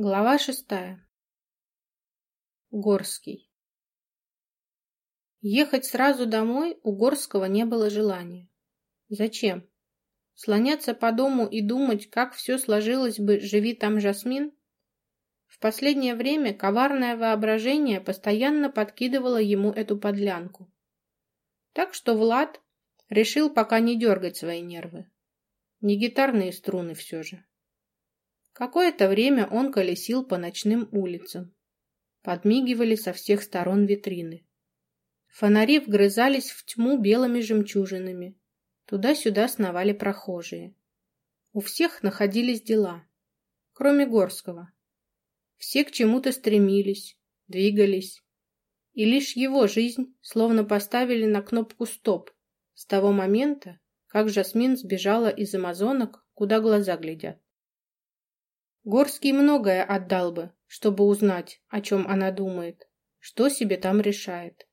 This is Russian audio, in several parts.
Глава шестая. Горский. Ехать сразу домой у Горского не было желания. Зачем? Слоняться по дому и думать, как все сложилось бы, живи там Жасмин? В последнее время коварное воображение постоянно подкидывало ему эту подлянку. Так что Влад решил пока не дергать свои нервы. Не гитарные струны все же. Какое-то время он колесил по ночным улицам. Подмигивали со всех сторон витрины. Фонари вгрызались в тьму белыми жемчужинами. Туда-сюда сновали прохожие. У всех находились дела, кроме Горского. Все к чему-то стремились, двигались. И лишь его жизнь словно поставили на кнопку «Стоп» с того момента, как Жасмин сбежала из амазонок, куда глаза глядят. Горский многое отдал бы, чтобы узнать, о чем она думает, что себе там решает,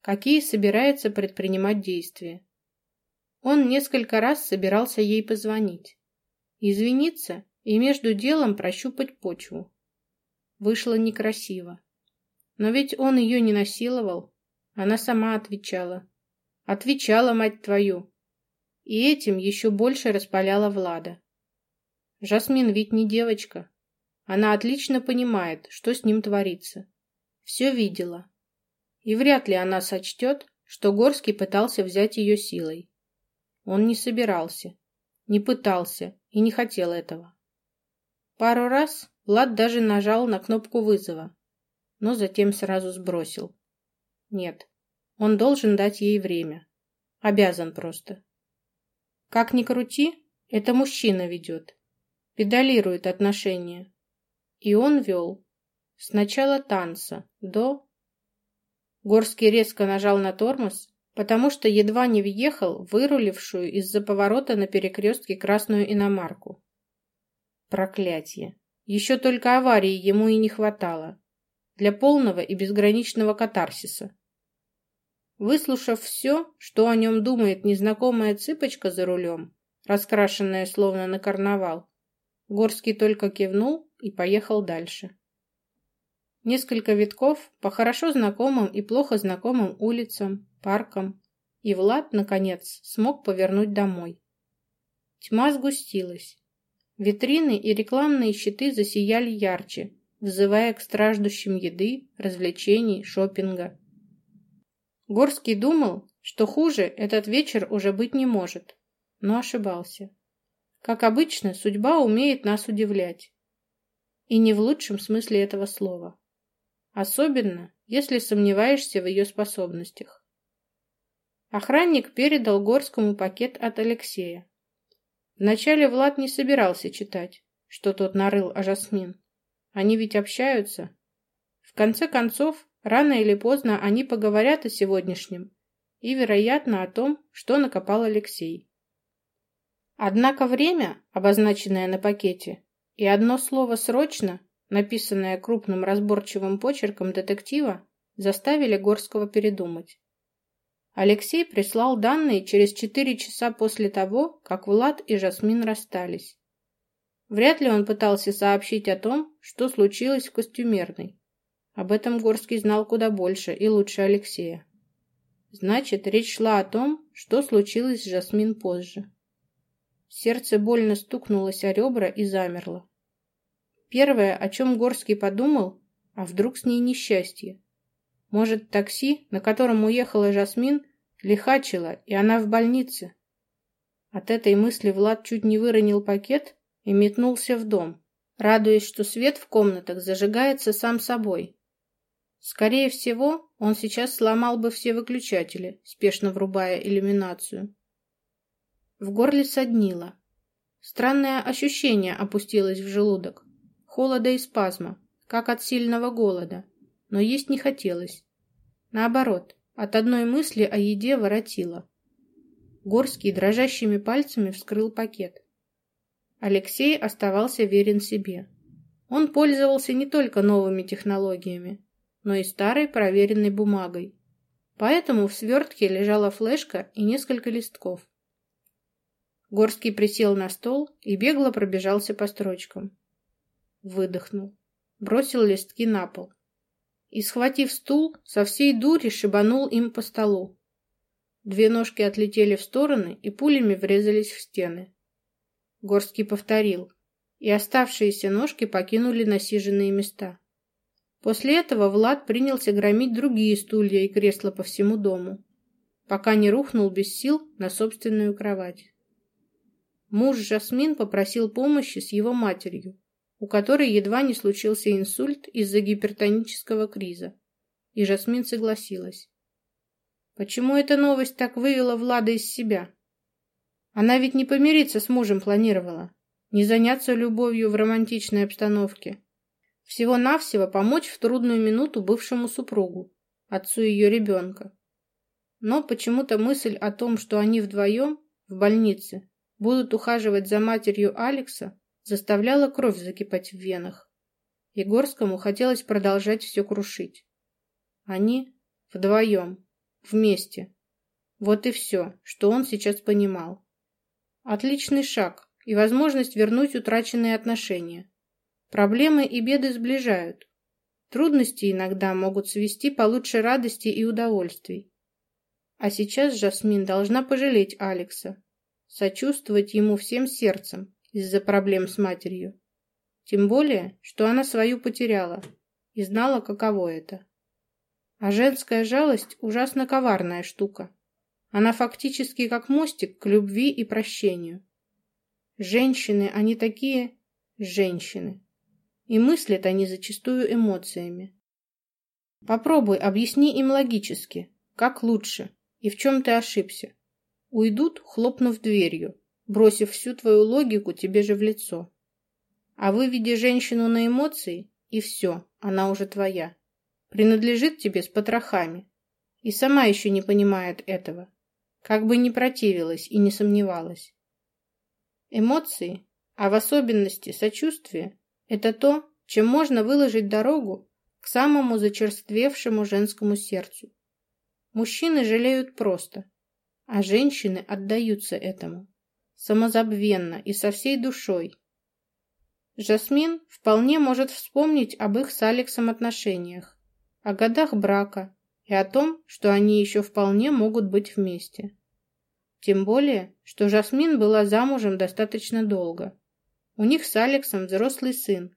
какие собирается предпринимать действия. Он несколько раз собирался ей позвонить, извиниться и между делом прощупать почву. Вышло некрасиво. Но ведь он ее не насиловал, она сама отвечала. Отвечала, мать твою. И этим еще больше распаляла Влада. Жасмин ведь не девочка. Она отлично понимает, что с ним творится. Все видела. И вряд ли она сочтет, что Горский пытался взять ее силой. Он не собирался, не пытался и не хотел этого. Пару раз Влад даже нажал на кнопку вызова, но затем сразу сбросил. Нет, он должен дать ей время. Обязан просто. Как ни крути, это мужчина ведет педалирует отношения. И он вел. Сначала танца, до... Горский резко нажал на тормоз, потому что едва не въехал вырулившую из-за поворота на перекрестке красную иномарку. Проклятье! Еще только аварии ему и не хватало. Для полного и безграничного катарсиса. Выслушав все, что о нем думает незнакомая цыпочка за рулем, раскрашенная словно на карнавал, Горский только кивнул и поехал дальше. Несколько витков по хорошо знакомым и плохо знакомым улицам, паркам, и Влад, наконец, смог повернуть домой. Тьма сгустилась. Витрины и рекламные щиты засияли ярче, взывая к страждущим еды, развлечений, шопинга. Горский думал, что хуже этот вечер уже быть не может, но ошибался. Как обычно, судьба умеет нас удивлять. И не в лучшем смысле этого слова. Особенно, если сомневаешься в ее способностях. Охранник передал Горскому пакет от Алексея. Вначале Влад не собирался читать, что тот нарыл о Жасмин. Они ведь общаются. В конце концов, рано или поздно они поговорят о сегодняшнем и, вероятно, о том, что накопал Алексей. Однако время, обозначенное на пакете, и одно слово «срочно», написанное крупным разборчивым почерком детектива, заставили Горского передумать. Алексей прислал данные через четыре часа после того, как Влад и Жасмин расстались. Вряд ли он пытался сообщить о том, что случилось в костюмерной. Об этом Горский знал куда больше и лучше Алексея. Значит, речь шла о том, что случилось с Жасмин позже. Сердце больно стукнулось о ребра и замерло. Первое, о чем Горский подумал, а вдруг с ней несчастье? Может, такси, на котором уехала Жасмин, лихачило, и она в больнице? От этой мысли Влад чуть не выронил пакет и метнулся в дом, радуясь, что свет в комнатах зажигается сам собой. Скорее всего, он сейчас сломал бы все выключатели, спешно врубая иллюминацию. В горле соднило. Странное ощущение опустилось в желудок. Холода и спазма, как от сильного голода. Но есть не хотелось. Наоборот, от одной мысли о еде воротило. Горский дрожащими пальцами вскрыл пакет. Алексей оставался верен себе. Он пользовался не только новыми технологиями, но и старой проверенной бумагой. Поэтому в свертке лежала флешка и несколько листков. Горский присел на стол и бегло пробежался по строчкам. Выдохнул. бросил листки на пол. И, схватив стул, со всей дури шибанул им по столу. Две ножки отлетели в стороны и пулями врезались в стены. Горский повторил, и оставшиеся ножки покинули насиженные места. После этого Влад принялся громить другие стулья и кресла по всему дому, пока не рухнул без сил на собственную кровать. Муж Жасмин попросил помощи с его матерью, у которой едва не случился инсульт из-за гипертонического криза, и Жасмин согласилась. Почему эта новость так вывела Влада из себя? Она ведь не помириться с мужем планировала, не заняться любовью в романтичной обстановке. Всего-навсего помочь в трудную минуту бывшему супругу, отцу ее ребенка. Но почему-то мысль о том, что они вдвоем в больнице будут ухаживать за матерью Алекса, заставляла кровь закипать в венах. Егорскому хотелось продолжать все крушить. Они вдвоем, вместе. Вот и все, что он сейчас понимал. Отличный шаг и возможность вернуть утраченные отношения. Проблемы и беды сближают. Трудности иногда могут свести по лучшей радости и удовольствий. А сейчас Жасмин должна пожалеть Алекса, сочувствовать ему всем сердцем из-за проблем с матерью. Тем более, что она свою потеряла и знала, каково это. А женская жалость ужасно коварная штука. Она фактически как мостик к любви и прощению. Женщины, они такие женщины. И мыслят они зачастую эмоциями. Попробуй объясни им логически, как лучше и в чем ты ошибся. Уйдут, хлопнув дверью, бросив всю твою логику тебе же в лицо. А выведи женщину на эмоции, и все, она уже твоя. Принадлежит тебе с потрохами. И сама еще не понимает этого. Как бы ни противилась и не сомневалась. Эмоции, а в особенности сочувствие, это то, чем можно выложить дорогу к самому зачерствевшему женскому сердцу. Мужчины жалеют просто, а женщины отдаются этому, самозабвенно и со всей душой. Жасмин вполне может вспомнить об их с Алексом отношениях, о годах брака и о том, что они еще вполне могут быть вместе. Тем более, что Жасмин была замужем достаточно долго. У них с Алексом взрослый сын.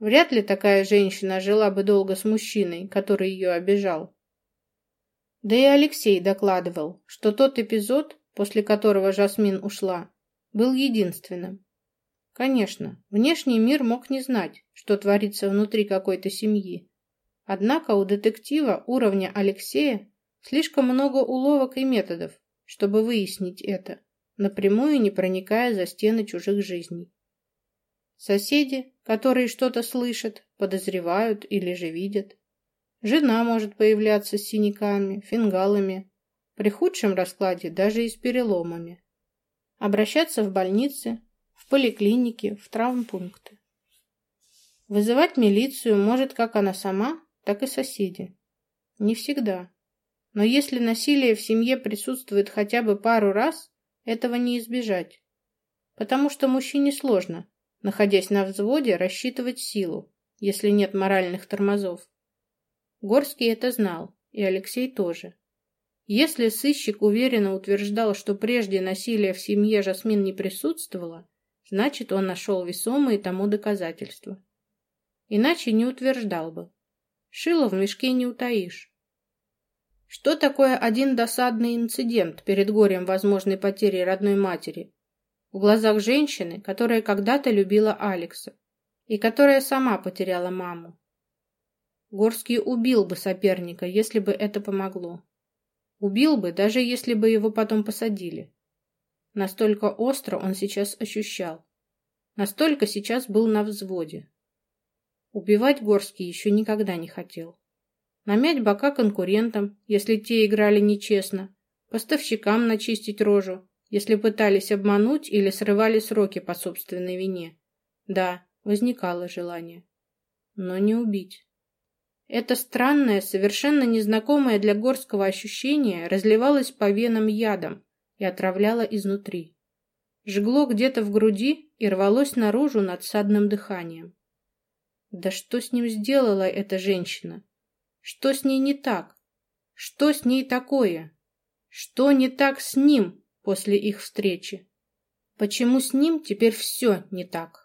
Вряд ли такая женщина жила бы долго с мужчиной, который ее обижал. Да и Алексей докладывал, что тот эпизод, после которого Жасмин ушла, был единственным. Конечно, внешний мир мог не знать, что творится внутри какой-то семьи. Однако у детектива уровня Алексея слишком много уловок и методов, чтобы выяснить это, напрямую не проникая за стены чужих жизней. Соседи, которые что-то слышат, подозревают или же видят. Жена может появляться с синяками, фингалами, при худшем раскладе даже и с переломами. Обращаться в больницы, в поликлиники, в травмпункты. Вызывать милицию может как она сама, так и соседи. Не всегда. Но если насилие в семье присутствует хотя бы пару раз, этого не избежать. Потому что мужчине сложно, находясь на взводе, рассчитывать силу, если нет моральных тормозов. Горский это знал, и Алексей тоже. Если сыщик уверенно утверждал, что прежде насилия в семье Жасмин не присутствовало, значит, он нашел весомые тому доказательства. Иначе не утверждал бы. Шило в мешке не утаишь. Что такое один досадный инцидент перед горем возможной потери родной матери? В глазах женщины, которая когда-то любила Алекса и которая сама потеряла маму. Горский убил бы соперника, если бы это помогло. Убил бы, даже если бы его потом посадили. Настолько остро он сейчас ощущал. Настолько сейчас был на взводе. Убивать Горский еще никогда не хотел намять бока конкурентам, если те играли нечестно, поставщикам начистить рожу, если пытались обмануть или срывали сроки по собственной вине. Да, возникало желание. Но не убить. Это странное, совершенно незнакомое для Горского ощущение разливалось по венам ядом и отравляло изнутри. Жгло где-то в груди и рвалось наружу над садным дыханием. Да что с ним сделала эта женщина? Что с ней не так? Что с ней такое? Что не так с ним после их встречи? Почему с ним теперь все не так?